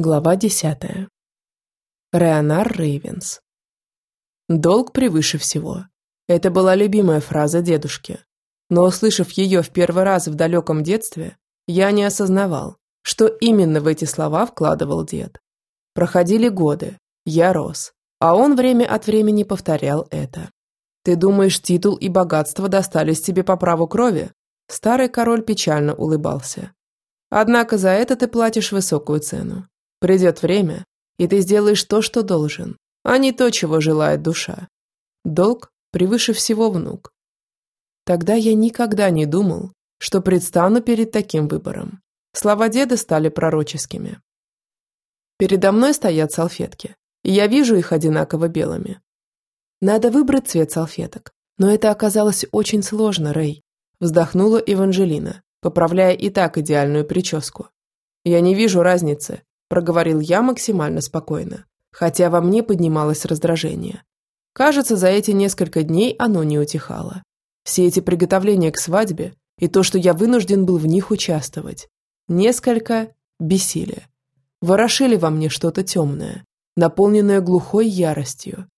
Глава десятая. Реонар Рейвенс. «Долг превыше всего». Это была любимая фраза дедушки. Но, услышав ее в первый раз в далеком детстве, я не осознавал, что именно в эти слова вкладывал дед. Проходили годы, я рос, а он время от времени повторял это. «Ты думаешь, титул и богатство достались тебе по праву крови?» Старый король печально улыбался. «Однако за это ты платишь высокую цену. Придет время, и ты сделаешь то, что должен, а не то, чего желает душа. Долг превыше всего внук. Тогда я никогда не думал, что предстану перед таким выбором. Слова деда стали пророческими. Передо мной стоят салфетки, и я вижу их одинаково белыми. Надо выбрать цвет салфеток, но это оказалось очень сложно, Рэй. Вздохнула Эванжелина, поправляя и так идеальную прическу. Я не вижу разницы, проговорил я максимально спокойно, хотя во мне поднималось раздражение. Кажется, за эти несколько дней оно не утихало. Все эти приготовления к свадьбе и то, что я вынужден был в них участвовать, несколько бесили. Ворошили во мне что-то темное, наполненное глухой яростью.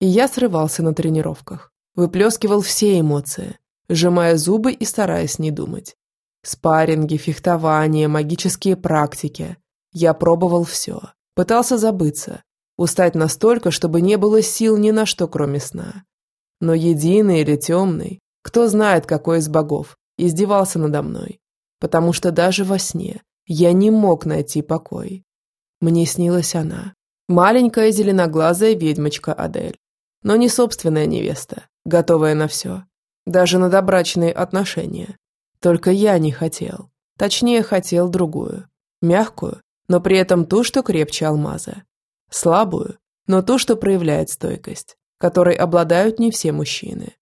И я срывался на тренировках, выплескивал все эмоции, сжимая зубы и стараясь не думать. Спарринги, фехтование, магические практики, я пробовал все. Пытался забыться. Устать настолько, чтобы не было сил ни на что, кроме сна. Но единый или темный, кто знает, какой из богов, издевался надо мной. Потому что даже во сне я не мог найти покой. Мне снилась она. Маленькая зеленоглазая ведьмочка Адель. Но не собственная невеста, готовая на все. Даже на добрачные отношения. Только я не хотел. Точнее, хотел другую. Мягкую, но при этом ту, что крепче алмаза. Слабую, но ту, что проявляет стойкость, которой обладают не все мужчины.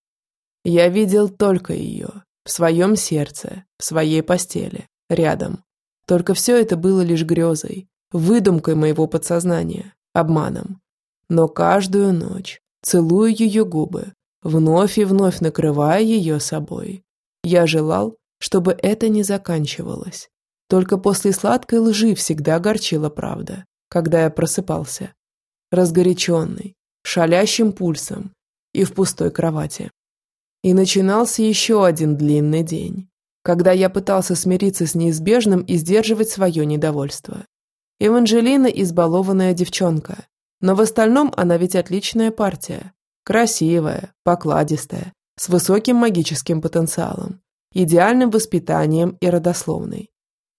Я видел только ее, в своем сердце, в своей постели, рядом. Только все это было лишь грезой, выдумкой моего подсознания, обманом. Но каждую ночь, целую ее губы, вновь и вновь накрывая ее собой, я желал, чтобы это не заканчивалось. Только после сладкой лжи всегда горчила правда, когда я просыпался. Разгоряченный, шалящим пульсом и в пустой кровати. И начинался еще один длинный день, когда я пытался смириться с неизбежным и сдерживать свое недовольство. Эванжелина – избалованная девчонка, но в остальном она ведь отличная партия. Красивая, покладистая, с высоким магическим потенциалом, идеальным воспитанием и родословной.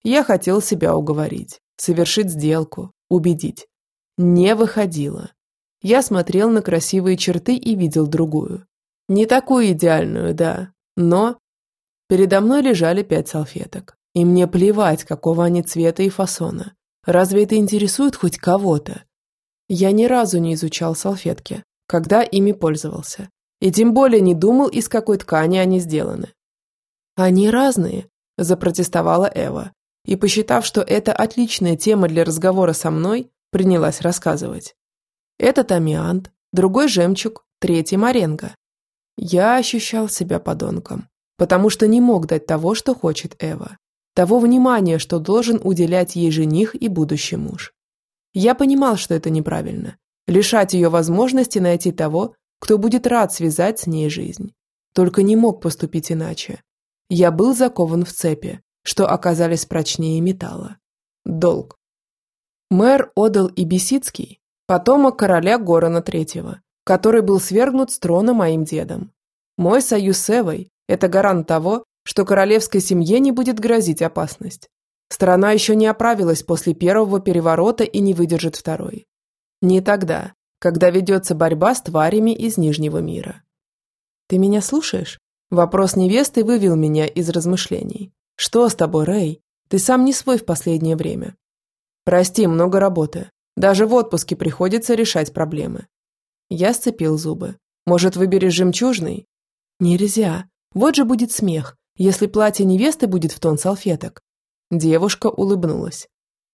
Я хотел себя уговорить, совершить сделку, убедить. Не выходило. Я смотрел на красивые черты и видел другую. Не такую идеальную, да, но... Передо мной лежали пять салфеток. И мне плевать, какого они цвета и фасона. Разве это интересует хоть кого-то? Я ни разу не изучал салфетки, когда ими пользовался. И тем более не думал, из какой ткани они сделаны. «Они разные», – запротестовала Эва, и, посчитав, что это отличная тема для разговора со мной, принялась рассказывать. Этот амиант, другой жемчуг, третий маренго. Я ощущал себя подонком, потому что не мог дать того, что хочет Эва, того внимания, что должен уделять ей жених и будущий муж. Я понимал, что это неправильно, лишать ее возможности найти того, кто будет рад связать с ней жизнь. Только не мог поступить иначе. Я был закован в цепи, что оказались прочнее металла. Долг. Мэр Одал и Бесицкий – потомок короля Горона Третьего, который был свергнут с трона моим дедом. Мой союз с Эвой – это гарант того, что королевской семье не будет грозить опасность. Страна еще не оправилась после первого переворота и не выдержит второй. Не тогда, когда ведется борьба с тварями из Нижнего мира. «Ты меня слушаешь?» Вопрос невесты вывел меня из размышлений. «Что с тобой, Рэй? Ты сам не свой в последнее время». «Прости, много работы. Даже в отпуске приходится решать проблемы». Я сцепил зубы. «Может, выберешь жемчужный?» «Нельзя. Вот же будет смех, если платье невесты будет в тон салфеток». Девушка улыбнулась.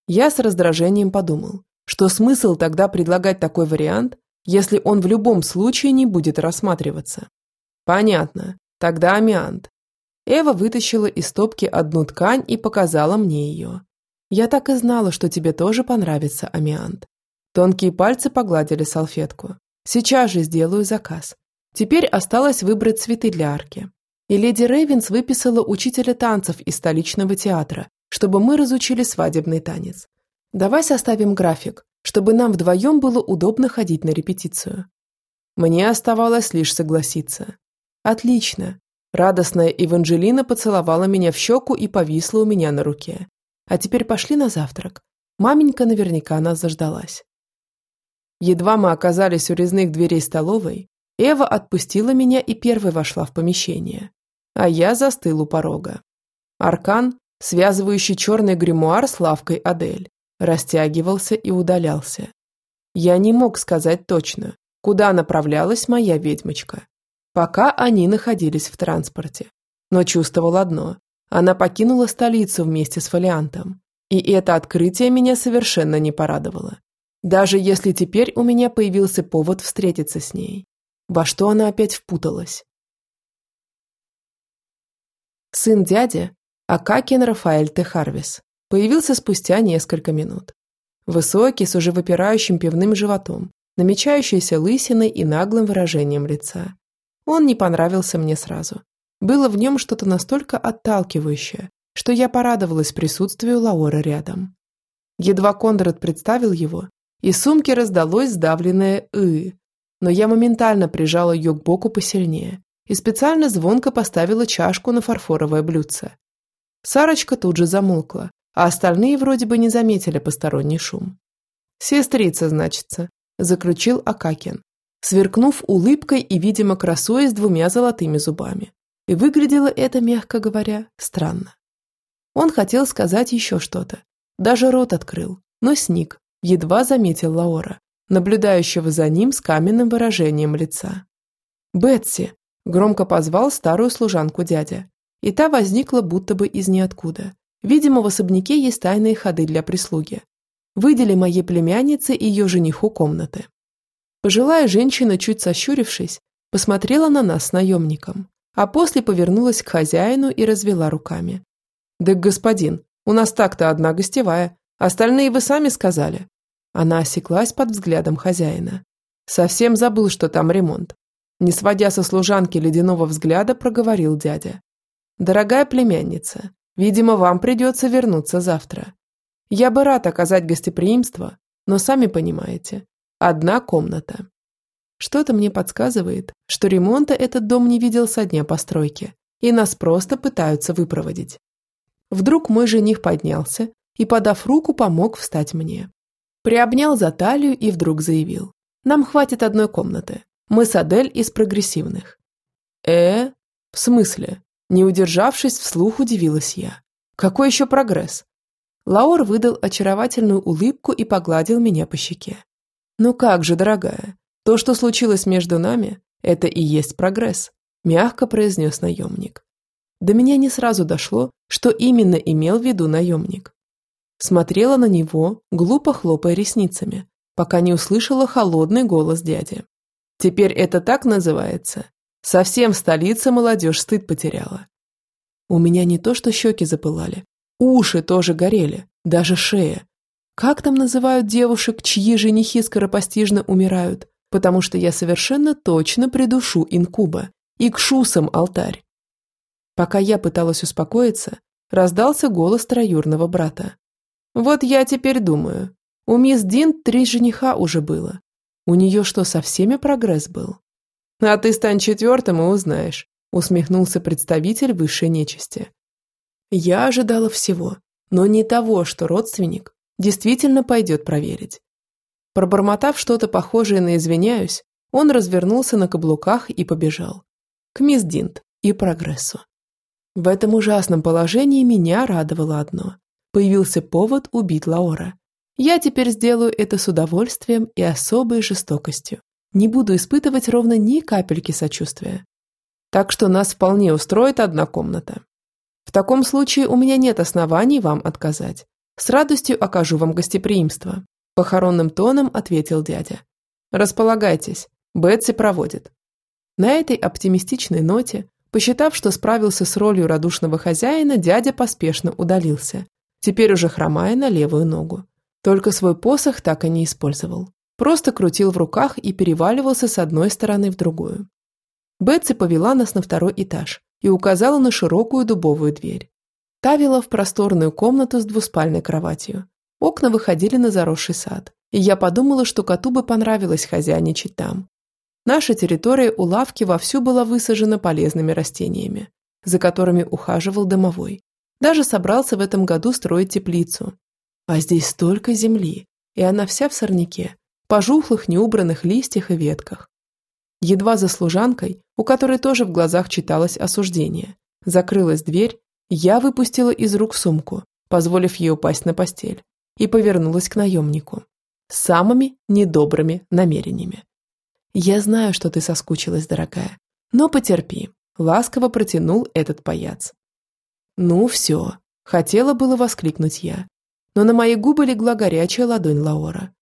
Я с раздражением подумал, что смысл тогда предлагать такой вариант, если он в любом случае не будет рассматриваться. Понятно. Тогда амиант. Эва вытащила из стопки одну ткань и показала мне ее. Я так и знала, что тебе тоже понравится амиант. Тонкие пальцы погладили салфетку. Сейчас же сделаю заказ. Теперь осталось выбрать цветы для арки. И леди Рейвенс выписала учителя танцев из столичного театра, чтобы мы разучили свадебный танец. Давай составим график, чтобы нам вдвоем было удобно ходить на репетицию. Мне оставалось лишь согласиться. Отлично. Радостная Эванжелина поцеловала меня в щеку и повисла у меня на руке. А теперь пошли на завтрак. Маменька наверняка нас заждалась. Едва мы оказались у резных дверей столовой, Эва отпустила меня и первой вошла в помещение. А я застыл у порога. Аркан, связывающий черный гримуар с лавкой Адель, растягивался и удалялся. Я не мог сказать точно, куда направлялась моя ведьмочка, пока они находились в транспорте. Но чувствовал одно – она покинула столицу вместе с фолиантом. И это открытие меня совершенно не порадовало. Даже если теперь у меня появился повод встретиться с ней. Во что она опять впуталась? Сын дяди, Акакин Рафаэль Техарвис, появился спустя несколько минут. Высокий, с уже выпирающим пивным животом, намечающейся лысиной и наглым выражением лица. Он не понравился мне сразу. Было в нем что-то настолько отталкивающее, что я порадовалась присутствию Лаора рядом. Едва Кондрат представил его, из сумки раздалось сдавленное «ы», но я моментально прижала ее к боку посильнее и специально звонко поставила чашку на фарфоровое блюдце. Сарочка тут же замолкла, а остальные вроде бы не заметили посторонний шум. «Сестрица, значится», – заключил Акакин, сверкнув улыбкой и, видимо, красуясь двумя золотыми зубами. И выглядело это, мягко говоря, странно. Он хотел сказать еще что-то, даже рот открыл, но сник, едва заметил Лаора, наблюдающего за ним с каменным выражением лица. «Бетси!» – громко позвал старую служанку дядя, и та возникла будто бы из ниоткуда, Видимо, в особняке есть тайные ходы для прислуги. Выдели моей племяннице и ее жениху комнаты. Пожилая женщина, чуть сощурившись, посмотрела на нас с наемником, а после повернулась к хозяину и развела руками. «Да, господин, у нас так-то одна гостевая, остальные вы сами сказали». Она осеклась под взглядом хозяина. Совсем забыл, что там ремонт. Не сводя со служанки ледяного взгляда, проговорил дядя. «Дорогая племянница, Видимо, вам придется вернуться завтра. Я бы рад оказать гостеприимство, но сами понимаете, одна комната. Что-то мне подсказывает, что ремонта этот дом не видел со дня постройки, и нас просто пытаются выпроводить. Вдруг мой жених поднялся и, подав руку, помог встать мне. Приобнял за талию и вдруг заявил. Нам хватит одной комнаты. Мы с Адель из прогрессивных. Э? В смысле? Не удержавшись, вслух удивилась я. Какой еще прогресс? Лаур выдал очаровательную улыбку и погладил меня по щеке. «Ну как же, дорогая, то, что случилось между нами, это и есть прогресс», мягко произнес наемник. До меня не сразу дошло, что именно имел в виду наемник. Смотрела на него, глупо хлопая ресницами, пока не услышала холодный голос дяди. «Теперь это так называется? Совсем столица молодежь стыд потеряла. У меня не то что щеки запылали, уши тоже горели, даже шея. Как там называют девушек, чьи женихи скоропостижно умирают? Потому что я совершенно точно придушу инкуба и к шусам алтарь. Пока я пыталась успокоиться, раздался голос троюрного брата. «Вот я теперь думаю. У мисс Дин три жениха уже было. У нее что, со всеми прогресс был?» «А ты стань четвертым и узнаешь», – усмехнулся представитель высшей нечисти. Я ожидала всего, но не того, что родственник действительно пойдет проверить. Пробормотав что-то похожее на «извиняюсь», он развернулся на каблуках и побежал. К мисс Динт и прогрессу. В этом ужасном положении меня радовало одно. Появился повод убить Лаора. Я теперь сделаю это с удовольствием и особой жестокостью не буду испытывать ровно ни капельки сочувствия. Так что нас вполне устроит одна комната. В таком случае у меня нет оснований вам отказать. С радостью окажу вам гостеприимство. Похоронным тоном ответил дядя. Располагайтесь, Бетси проводит. На этой оптимистичной ноте, посчитав, что справился с ролью радушного хозяина, дядя поспешно удалился, теперь уже хромая на левую ногу. Только свой посох так и не использовал. Просто крутил в руках и переваливался с одной стороны в другую. Бетси повела нас на второй этаж и указала на широкую дубовую дверь. Та вела в просторную комнату с двуспальной кроватью. Окна выходили на заросший сад, и я подумала, что коту бы понравилось хозяйничать там. Наша территория у лавки вовсю была высажена полезными растениями, за которыми ухаживал домовой. Даже собрался в этом году строить теплицу. А здесь столько земли, и она вся в сорняке, пожухлых неубранных листьях и ветках. Едва за служанкой, у которой тоже в глазах читалось осуждение, закрылась дверь, я выпустила из рук сумку, позволив ей упасть на постель, и повернулась к наемнику. С самыми недобрыми намерениями. «Я знаю, что ты соскучилась, дорогая, но потерпи», – ласково протянул этот паяц. «Ну все», – хотела было воскликнуть я, но на мои губы легла горячая ладонь Лаора.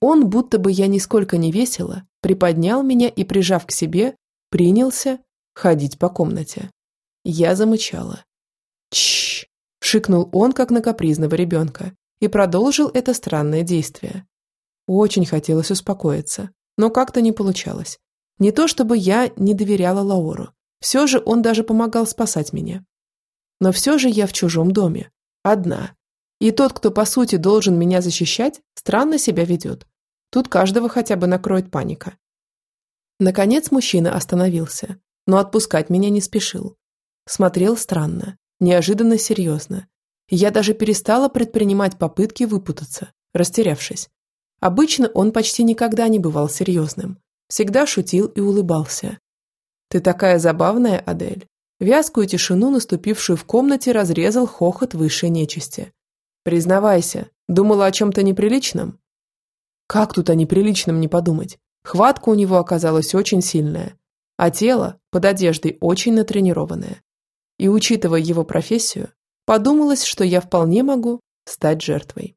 Он, будто бы я нисколько не весела, приподнял меня и, прижав к себе, принялся ходить по комнате. Я замычала. Чш! шикнул он, как на капризного ребенка, и продолжил это странное действие. Очень хотелось успокоиться, но как-то не получалось. Не то чтобы я не доверяла Лаору, все же он даже помогал спасать меня. Но все же я в чужом доме, одна. И тот, кто по сути должен меня защищать, странно себя ведет. Тут каждого хотя бы накроет паника. Наконец мужчина остановился, но отпускать меня не спешил. Смотрел странно, неожиданно серьезно. Я даже перестала предпринимать попытки выпутаться, растерявшись. Обычно он почти никогда не бывал серьезным. Всегда шутил и улыбался. «Ты такая забавная, Адель». Вязкую тишину, наступившую в комнате, разрезал хохот высшей нечисти. «Признавайся, думала о чем-то неприличном?» «Как тут о неприличном не подумать? Хватка у него оказалась очень сильная, а тело под одеждой очень натренированное и, учитывая его профессию, подумалось, что я вполне могу стать жертвой.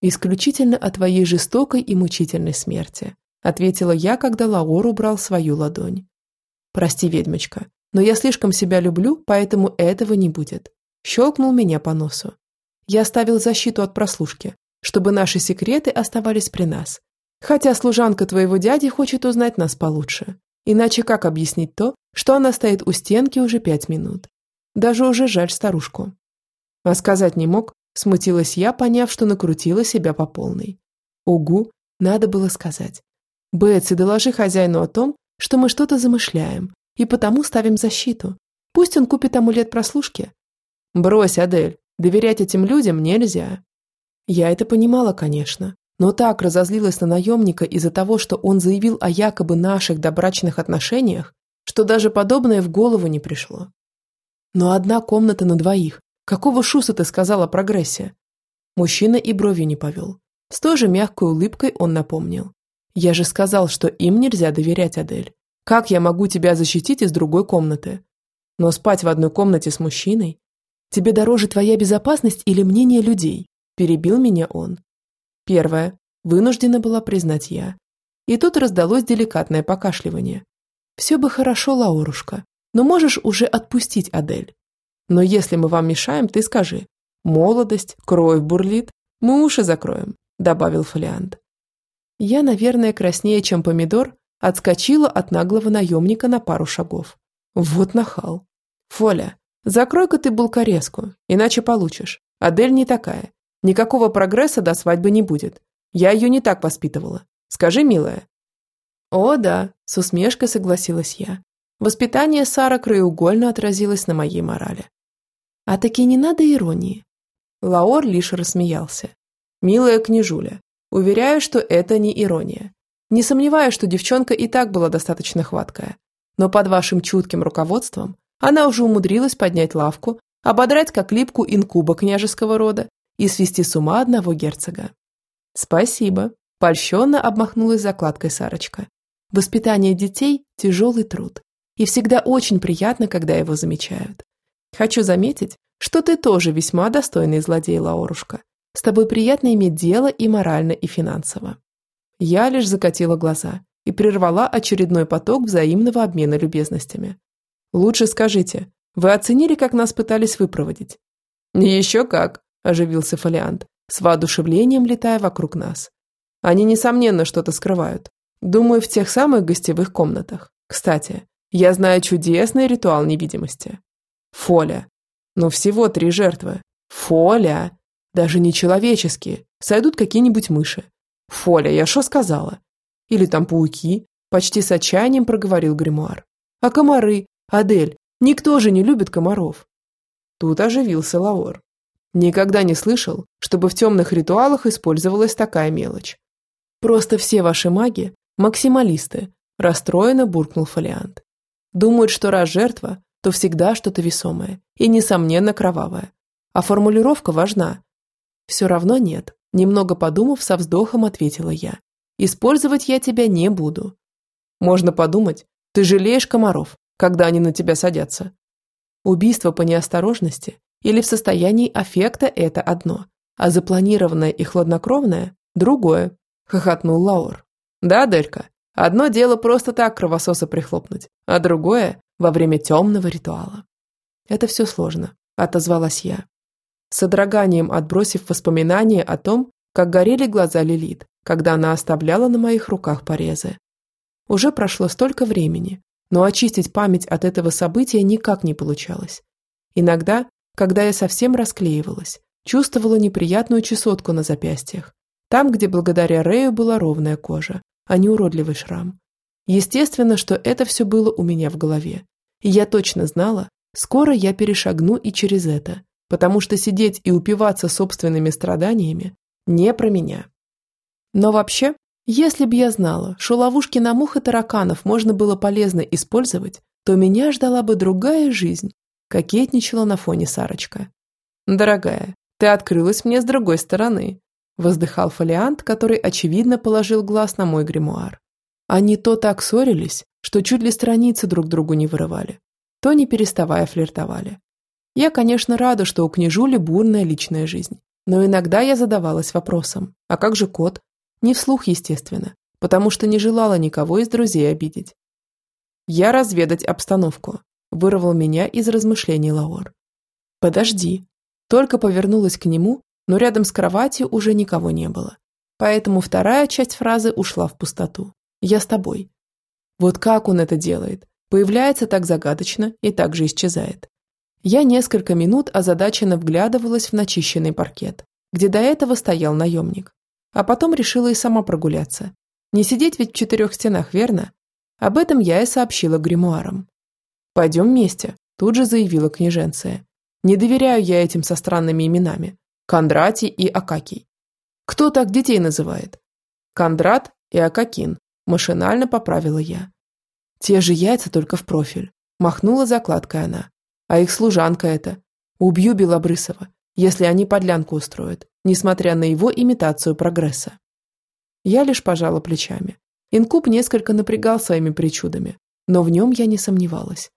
«Исключительно о твоей жестокой и мучительной смерти», ответила я, когда Лаор убрал свою ладонь. «Прости, ведьмочка, но я слишком себя люблю, поэтому этого не будет», щелкнул меня по носу. Я оставил защиту от прослушки, чтобы наши секреты оставались при нас. Хотя служанка твоего дяди хочет узнать нас получше. Иначе как объяснить то, что она стоит у стенки уже пять минут? Даже уже жаль старушку. А сказать не мог, смутилась я, поняв, что накрутила себя по полной. Угу, надо было сказать. Бетси, доложи хозяину о том, что мы что-то замышляем, и потому ставим защиту. Пусть он купит амулет прослушки. Брось, Адель, доверять этим людям нельзя. Я это понимала, конечно, но так разозлилась на наемника из-за того, что он заявил о якобы наших добрачных отношениях, что даже подобное в голову не пришло. Но одна комната на двоих. Какого шуса ты сказала о прогрессе? Мужчина и бровью не повел. С той же мягкой улыбкой он напомнил. Я же сказал, что им нельзя доверять, Адель. Как я могу тебя защитить из другой комнаты? Но спать в одной комнате с мужчиной? Тебе дороже твоя безопасность или мнение людей? Перебил меня он. Первое. Вынуждена была признать я. И тут раздалось деликатное покашливание. Все бы хорошо, Лаурушка, но можешь уже отпустить Адель. Но если мы вам мешаем, ты скажи. Молодость, кровь бурлит, мы уши закроем, добавил Фолиант. Я, наверное, краснее, чем помидор, отскочила от наглого наемника на пару шагов. Вот нахал. Фоля, закрой-ка ты булкорезку, иначе получишь. Адель не такая. Никакого прогресса до свадьбы не будет. Я ее не так воспитывала. Скажи, милая». «О, да», – с усмешкой согласилась я. Воспитание Сара краеугольно отразилось на моей морали. «А таки не надо иронии». Лаор лишь рассмеялся. «Милая княжуля, уверяю, что это не ирония. Не сомневаюсь, что девчонка и так была достаточно хваткая. Но под вашим чутким руководством она уже умудрилась поднять лавку, ободрать как липку инкуба княжеского рода и свести с ума одного герцога. «Спасибо», – польщенно обмахнулась закладкой Сарочка. «Воспитание детей – тяжелый труд, и всегда очень приятно, когда его замечают. Хочу заметить, что ты тоже весьма достойный злодей, Лаурушка. С тобой приятно иметь дело и морально, и финансово». Я лишь закатила глаза и прервала очередной поток взаимного обмена любезностями. «Лучше скажите, вы оценили, как нас пытались выпроводить?» «Еще как», – оживился Фолиант, с воодушевлением летая вокруг нас. «Они, несомненно, что-то скрывают. Думаю, в тех самых гостевых комнатах. Кстати, я знаю чудесный ритуал невидимости. Фоля. Но всего три жертвы. Фоля. Даже не человеческие. Сойдут какие-нибудь мыши. Фоля, я что сказала? Или там пауки? Почти с отчаянием проговорил гримуар. А комары? Адель, никто же не любит комаров. Тут оживился Лаор. Никогда не слышал, чтобы в темных ритуалах использовалась такая мелочь. Просто все ваши маги – максималисты, расстроенно буркнул Фолиант. Думают, что раз жертва, то всегда что-то весомое и, несомненно, кровавое. А формулировка важна. Все равно нет, немного подумав, со вздохом ответила я. Использовать я тебя не буду. Можно подумать, ты жалеешь комаров, когда они на тебя садятся. Убийство по неосторожности или в состоянии аффекта – это одно, а запланированное и хладнокровное – другое, хохотнул Лаур. Да, Делька, одно дело просто так кровососа прихлопнуть, а другое – во время темного ритуала. Это все сложно, отозвалась я. С содроганием отбросив воспоминания о том, как горели глаза Лилит, когда она оставляла на моих руках порезы. Уже прошло столько времени, но очистить память от этого события никак не получалось. Иногда, когда я совсем расклеивалась, чувствовала неприятную чесотку на запястьях, там, где благодаря Рэю была ровная кожа, а не уродливый шрам. Естественно, что это все было у меня в голове. И я точно знала, скоро я перешагну и через это, потому что сидеть и упиваться собственными страданиями не про меня. Но вообще, если б я знала, что ловушки на мух и тараканов можно было полезно использовать, то меня ждала бы другая жизнь, кокетничала на фоне Сарочка. «Дорогая, ты открылась мне с другой стороны», воздыхал фолиант, который, очевидно, положил глаз на мой гримуар. Они то так ссорились, что чуть ли страницы друг другу не вырывали, то не переставая флиртовали. Я, конечно, рада, что у княжули бурная личная жизнь, но иногда я задавалась вопросом, а как же кот? Не вслух, естественно, потому что не желала никого из друзей обидеть. «Я разведать обстановку», – вырвал меня из размышлений Лаор. «Подожди». Только повернулась к нему, но рядом с кроватью уже никого не было. Поэтому вторая часть фразы ушла в пустоту. «Я с тобой». Вот как он это делает? Появляется так загадочно и так же исчезает. Я несколько минут озадаченно вглядывалась в начищенный паркет, где до этого стоял наемник. А потом решила и сама прогуляться. Не сидеть ведь в четырех стенах, верно? Об этом я и сообщила гримуарам. «Пойдем вместе», – тут же заявила княженция. «Не доверяю я этим со странными именами. Кондратий и Акакий. Кто так детей называет?» «Кондрат и Акакин», – машинально поправила я. «Те же яйца, только в профиль», – махнула закладкой она. «А их служанка это. Убью Белобрысова если они подлянку устроят, несмотря на его имитацию прогресса. Я лишь пожала плечами. Инкуб несколько напрягал своими причудами, но в нем я не сомневалась.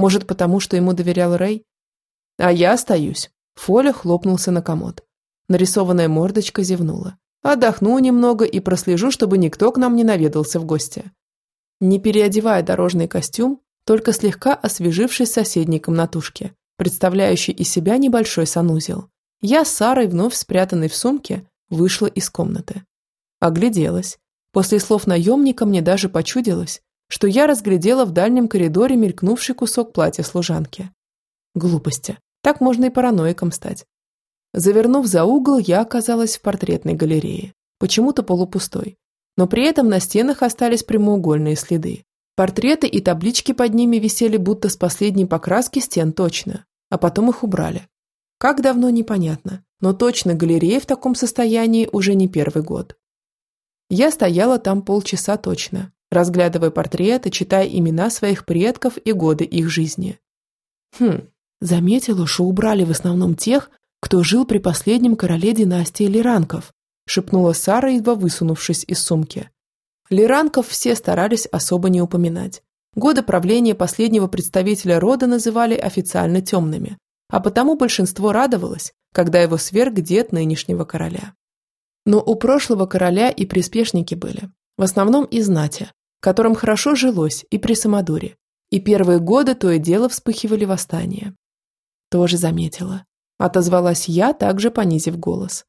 Может, потому что ему доверял Рэй? А я остаюсь. Фоля хлопнулся на комод. Нарисованная мордочка зевнула. Отдохну немного и прослежу, чтобы никто к нам не наведался в гости. Не переодевая дорожный костюм, только слегка освежившись соседней комнатушке, представляющий из себя небольшой санузел. Я с Сарой, вновь спрятанной в сумке, вышла из комнаты. Огляделась. После слов наемника мне даже почудилось, что я разглядела в дальнем коридоре мелькнувший кусок платья служанки. Глупости. Так можно и параноиком стать. Завернув за угол, я оказалась в портретной галерее, почему-то полупустой. Но при этом на стенах остались прямоугольные следы. Портреты и таблички под ними висели будто с последней покраски стен точно а потом их убрали. Как давно, непонятно, но точно галерея в таком состоянии уже не первый год. Я стояла там полчаса точно, разглядывая портреты, читая имена своих предков и годы их жизни. Хм, заметила, что убрали в основном тех, кто жил при последнем короле династии Лиранков, шепнула Сара, едва высунувшись из сумки. Лиранков все старались особо не упоминать. Годы правления последнего представителя рода называли официально темными, а потому большинство радовалось, когда его сверг дед нынешнего короля. Но у прошлого короля и приспешники были, в основном из знати, которым хорошо жилось и при самодуре, и первые годы то и дело вспыхивали восстания. Тоже заметила. отозвалась я, также понизив голос.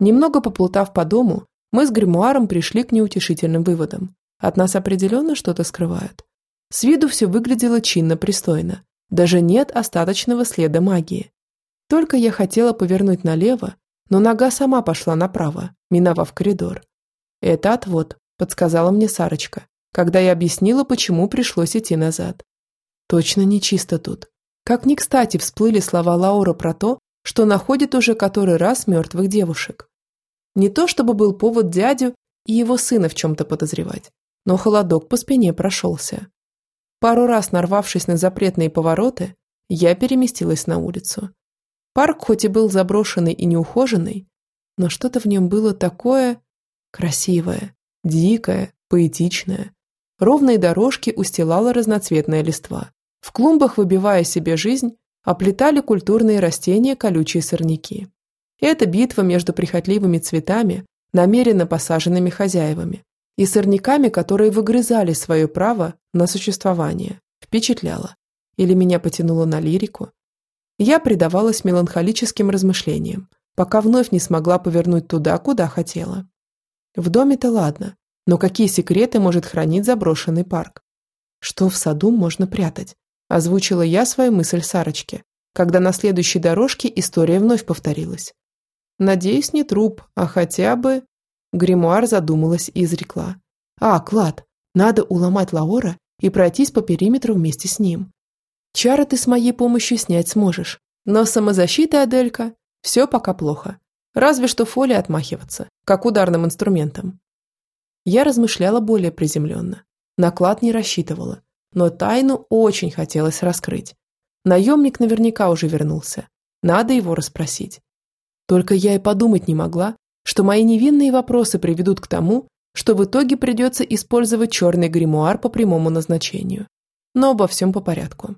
Немного поплутав по дому, мы с гримуаром пришли к неутешительным выводам. От нас определенно что-то скрывают. С виду все выглядело чинно-пристойно. Даже нет остаточного следа магии. Только я хотела повернуть налево, но нога сама пошла направо, миновав коридор. «Это отвод», – подсказала мне Сарочка, когда я объяснила, почему пришлось идти назад. Точно нечисто тут. Как ни кстати всплыли слова Лаура про то, что находит уже который раз мертвых девушек. Не то чтобы был повод дядю и его сына в чем-то подозревать, но холодок по спине прошелся. Пару раз нарвавшись на запретные повороты, я переместилась на улицу. Парк хоть и был заброшенный и неухоженный, но что-то в нем было такое красивое, дикое, поэтичное. Ровные дорожки устилала разноцветная листва. В клумбах, выбивая себе жизнь, оплетали культурные растения колючие сорняки. Это битва между прихотливыми цветами, намеренно посаженными хозяевами, и сорняками, которые выгрызали свое право на существование, впечатляла. Или меня потянуло на лирику. Я предавалась меланхолическим размышлениям, пока вновь не смогла повернуть туда, куда хотела. В доме-то ладно, но какие секреты может хранить заброшенный парк? Что в саду можно прятать? Озвучила я свою мысль Сарочке, когда на следующей дорожке история вновь повторилась. Надеюсь, не труп, а хотя бы... Гримуар задумалась и изрекла. А, клад, надо уломать Лаора и пройтись по периметру вместе с ним. Чары ты с моей помощью снять сможешь. Но самозащита, Аделька, все пока плохо. Разве что фолией отмахиваться, как ударным инструментом. Я размышляла более приземленно. Наклад не рассчитывала, но тайну очень хотелось раскрыть. Наемник наверняка уже вернулся. Надо его расспросить. Только я и подумать не могла, что мои невинные вопросы приведут к тому, что в итоге придется использовать черный гримуар по прямому назначению. Но обо всем по порядку.